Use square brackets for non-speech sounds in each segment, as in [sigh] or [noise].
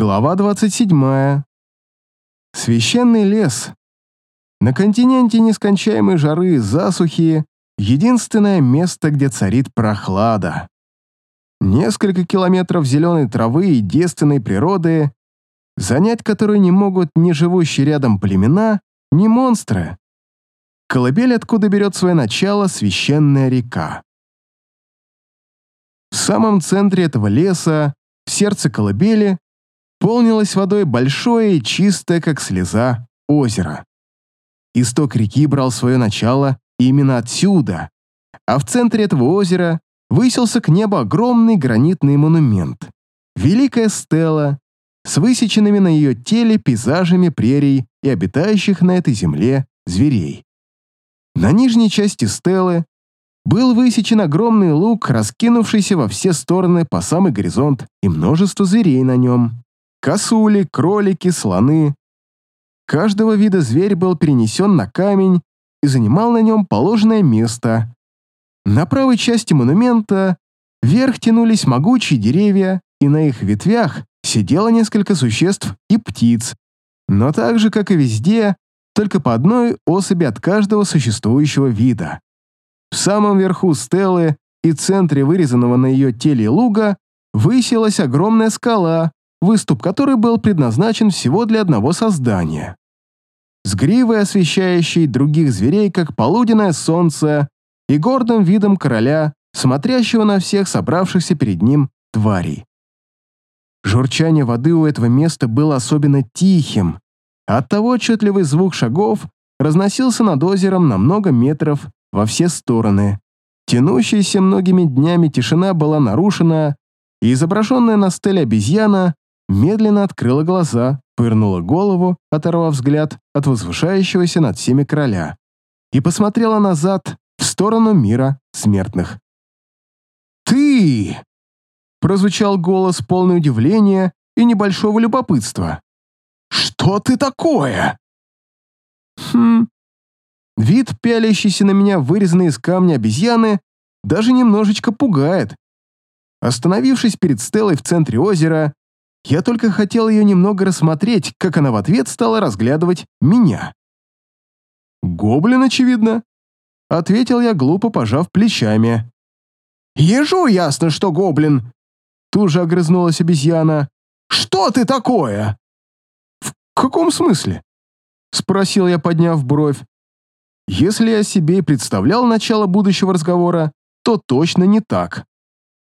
Глава 27. Священный лес. На континенте нескончаемой жары и засухи единственное место, где царит прохлада. Несколько километров зеленой травы и девственной природы, занять которые не могут ни живущие рядом племена, ни монстры. Колыбель, откуда берет свое начало священная река. В самом центре этого леса, в сердце колыбели, полнилось водой большое и чистое, как слеза, озеро. Исток реки брал свое начало именно отсюда, а в центре этого озера высился к небу огромный гранитный монумент. Великая стела с высеченными на ее теле пейзажами прерий и обитающих на этой земле зверей. На нижней части стелы был высечен огромный луг, раскинувшийся во все стороны по самый горизонт, и множество зверей на нем. Косули, кролики, слоны. Каждого вида зверь был перенесен на камень и занимал на нем положенное место. На правой части монумента вверх тянулись могучие деревья, и на их ветвях сидело несколько существ и птиц, но так же, как и везде, только по одной особи от каждого существующего вида. В самом верху стелы и центре вырезанного на ее теле луга высилась огромная скала, выступ которой был предназначен всего для одного создания. С гривой, освещающей других зверей, как полуденное солнце, и гордым видом короля, смотрящего на всех собравшихся перед ним тварей. Журчание воды у этого места было особенно тихим, оттого отчетливый звук шагов разносился над озером на много метров во все стороны. Тянущаяся многими днями тишина была нарушена, и изображенная на стеле обезьяна медленно открыла глаза, пырнула голову, оторвав взгляд от возвышающегося над всеми короля, и посмотрела назад в сторону мира смертных. «Ты!» — прозвучал голос полный удивления и небольшого любопытства. «Что ты такое?» «Хм...» Вид, пялящийся на меня, вырезанный из камня обезьяны, даже немножечко пугает. Остановившись перед Стеллой в центре озера, я только хотел ее немного рассмотреть, как она в ответ стала разглядывать меня. «Гоблин, очевидно», — ответил я, глупо пожав плечами. «Ежу ясно, что гоблин!» Тут же огрызнулась обезьяна. «Что ты такое?» «В каком смысле?» — спросил я, подняв бровь. Если я себе и представлял начало будущего разговора, то точно не так.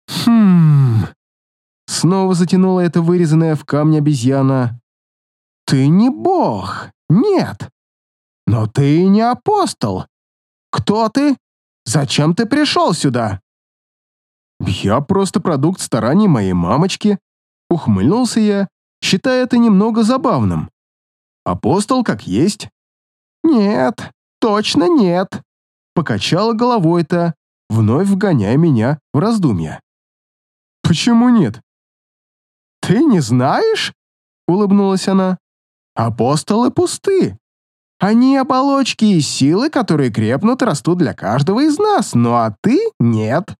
«Хм...» Снова затянула это вырезанная в камне обезьяна. «Ты не бог, нет. Но ты не апостол. Кто ты? Зачем ты пришел сюда?» «Я просто продукт стараний моей мамочки», — ухмыльнулся я, считая это немного забавным. «Апостол как есть». «Нет, точно нет», — покачала головой-то, вновь вгоняя меня в раздумья. «Почему нет?» «Ты не знаешь?» — улыбнулась она. «Апостолы пусты. Они оболочки и силы, которые крепнут растут для каждого из нас, ну а ты — нет.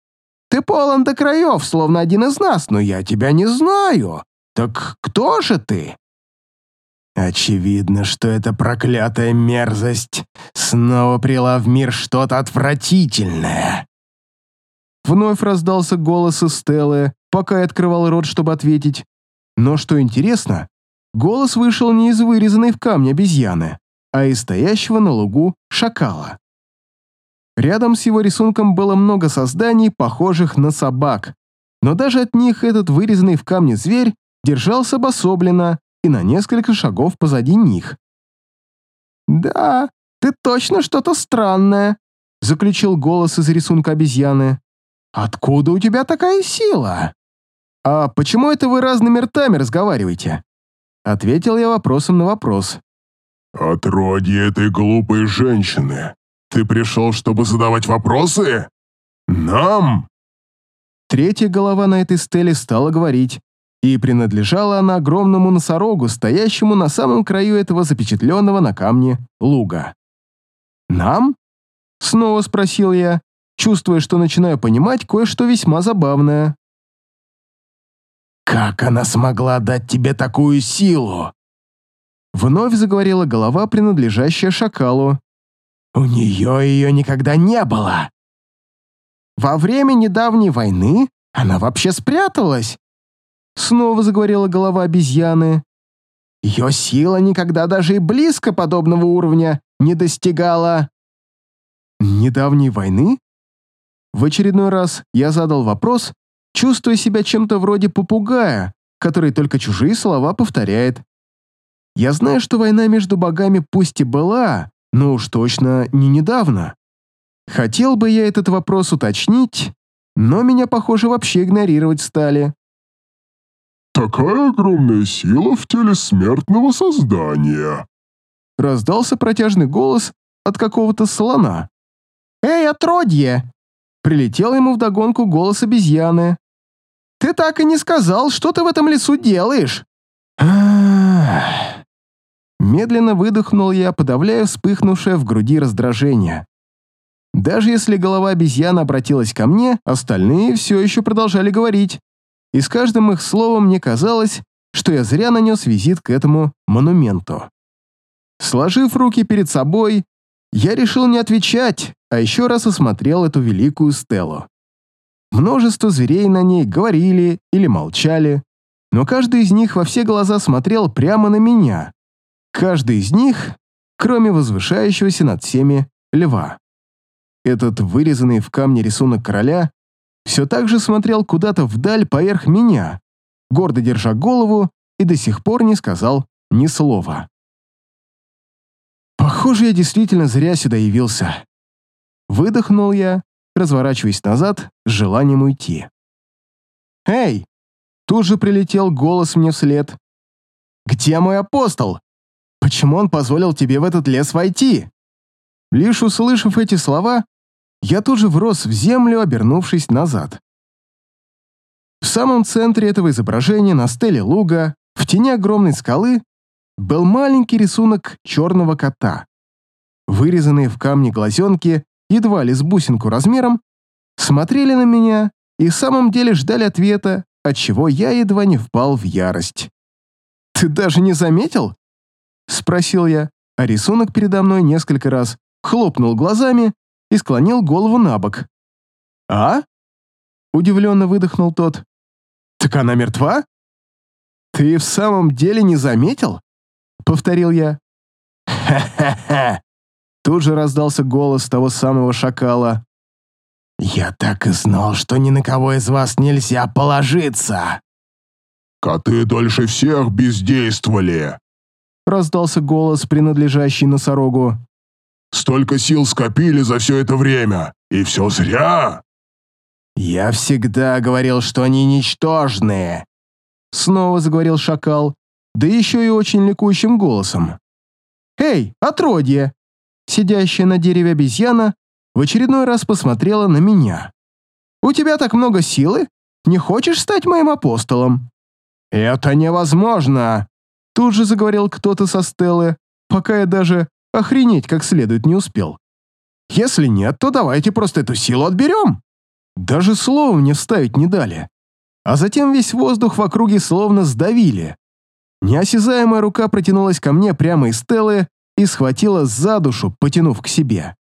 Ты полон до краев, словно один из нас, но я тебя не знаю. Так кто же ты?» Очевидно, что эта проклятая мерзость снова прила в мир что-то отвратительное. Вновь раздался голос Эстеллы, пока я открывал рот, чтобы ответить. Но что интересно, голос вышел не из вырезанной в камне обезьяны, а из стоящего на лугу шакала. Рядом с его рисунком было много созданий, похожих на собак, но даже от них этот вырезанный в камне зверь держался обособленно и на несколько шагов позади них. «Да, ты точно что-то странное», — заключил голос из рисунка обезьяны. «Откуда у тебя такая сила?» «А почему это вы разными ртами разговариваете?» Ответил я вопросом на вопрос. «Отродье этой глупой женщины. Ты пришел, чтобы задавать вопросы? Нам?» Третья голова на этой стеле стала говорить, и принадлежала она огромному носорогу, стоящему на самом краю этого запечатленного на камне луга. «Нам?» — снова спросил я, чувствуя, что начинаю понимать кое-что весьма забавное. Как она смогла дать тебе такую силу?» Вновь заговорила голова, принадлежащая шакалу. «У нее ее никогда не было!» «Во время недавней войны она вообще спряталась!» Снова заговорила голова обезьяны. «Ее сила никогда даже и близко подобного уровня не достигала!» «Недавней войны?» В очередной раз я задал вопрос, чувствуя себя чем-то вроде попугая, который только чужие слова повторяет. Я знаю, что война между богами пусть и была, но уж точно не недавно. Хотел бы я этот вопрос уточнить, но меня, похоже, вообще игнорировать стали. «Такая огромная сила в теле смертного создания!» Раздался протяжный голос от какого-то слона. «Эй, отродье!» Прилетел ему вдогонку голос обезьяны. «Ты так и не сказал, что ты в этом лесу делаешь!» Медленно выдохнул я, подавляя вспыхнувшее в груди раздражение. Даже если голова обезьяны обратилась ко мне, остальные все еще продолжали говорить. И с каждым их словом мне казалось, что я зря нанес визит к этому монументу. Сложив руки перед собой, я решил не отвечать, а еще раз осмотрел эту великую стелу. Множество зверей на ней говорили или молчали, но каждый из них во все глаза смотрел прямо на меня. Каждый из них, кроме возвышающегося над всеми льва. Этот вырезанный в камне рисунок короля все так же смотрел куда-то вдаль поверх меня, гордо держа голову и до сих пор не сказал ни слова. Похоже, я действительно зря сюда явился. Выдохнул я, разворачиваясь назад с желанием уйти. «Эй!» Тут же прилетел голос мне вслед. «Где мой апостол? Почему он позволил тебе в этот лес войти?» Лишь услышав эти слова, я тут же врос в землю, обернувшись назад. В самом центре этого изображения на стеле луга, в тени огромной скалы, был маленький рисунок черного кота. Вырезанные в камне глазенки, едва ли с бусинку размером, смотрели на меня и в самом деле ждали ответа, от чего я едва не впал в ярость. «Ты даже не заметил?» — спросил я, а рисунок передо мной несколько раз хлопнул глазами и склонил голову на бок. «А?» — удивленно выдохнул тот. «Так она мертва?» «Ты в самом деле не заметил?» — повторил я. «Ха-ха-ха!» [laughs] Тут же раздался голос того самого шакала. «Я так и знал, что ни на кого из вас нельзя положиться!» «Коты дольше всех бездействовали!» Раздался голос, принадлежащий носорогу. «Столько сил скопили за все это время, и все зря!» «Я всегда говорил, что они ничтожные!» Снова заговорил шакал, да еще и очень ликующим голосом. «Эй, отродье!» Сидящая на дереве обезьяна в очередной раз посмотрела на меня. «У тебя так много силы? Не хочешь стать моим апостолом?» «Это невозможно!» Тут же заговорил кто-то со стелы, пока я даже охренеть как следует не успел. «Если нет, то давайте просто эту силу отберем!» Даже слова мне вставить не дали. А затем весь воздух в округе словно сдавили. Неосязаемая рука протянулась ко мне прямо из стелы и схватила за душу, потянув к себе.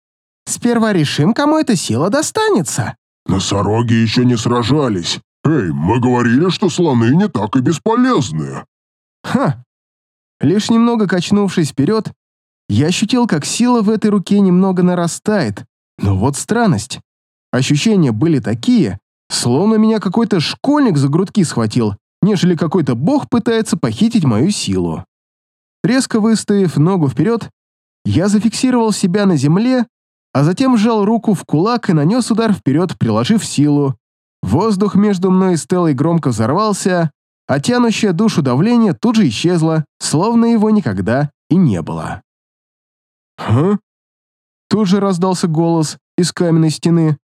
«Сперва решим, кому эта сила достанется». «Носороги еще не сражались. Эй, мы говорили, что слоны не так и бесполезны». «Ха!» Лишь немного качнувшись вперед, я ощутил, как сила в этой руке немного нарастает. Но вот странность. Ощущения были такие, словно меня какой-то школьник за грудки схватил, нежели какой-то бог пытается похитить мою силу. Резко выставив ногу вперед, я зафиксировал себя на земле, а затем сжал руку в кулак и нанес удар вперед, приложив силу. Воздух между мной и Стеллой громко взорвался, а тянущее душу давление тут же исчезло, словно его никогда и не было. «Ха?» Тут же раздался голос из каменной стены.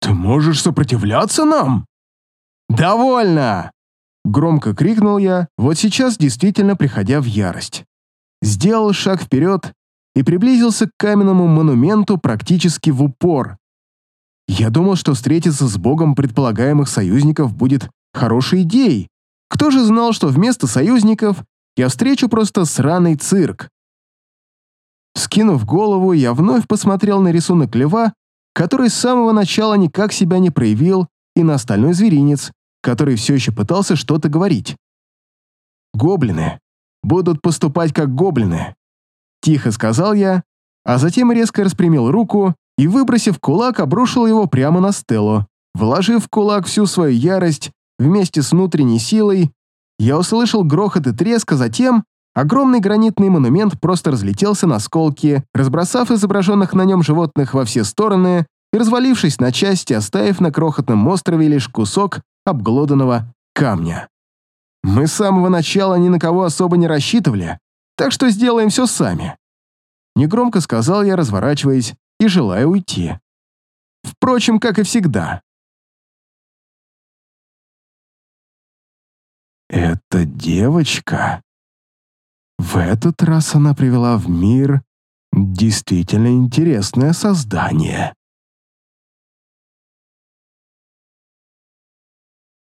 «Ты можешь сопротивляться нам?» «Довольно!» Громко крикнул я, вот сейчас действительно приходя в ярость. Сделал шаг вперед и приблизился к каменному монументу практически в упор. Я думал, что встретиться с богом предполагаемых союзников будет хорошей идеей, Кто же знал, что вместо союзников я встречу просто сраный цирк? Скинув голову, я вновь посмотрел на рисунок льва, который с самого начала никак себя не проявил, и на остальной зверинец, который все еще пытался что-то говорить. «Гоблины будут поступать как гоблины», — тихо сказал я, а затем резко распрямил руку и, выбросив кулак, обрушил его прямо на Стеллу. Вложив в кулак всю свою ярость вместе с внутренней силой, я услышал грохот и треск, а затем огромный гранитный монумент просто разлетелся на осколки, разбросав изображенных на нем животных во все стороны и развалившись на части, оставив на крохотном острове лишь кусок обглоданного камня. Мы с самого начала ни на кого особо не рассчитывали, так что сделаем все сами. Негромко сказал я, разворачиваясь и желая уйти. Впрочем, как и всегда. Эта девочка... В этот раз она привела в мир действительно интересное создание.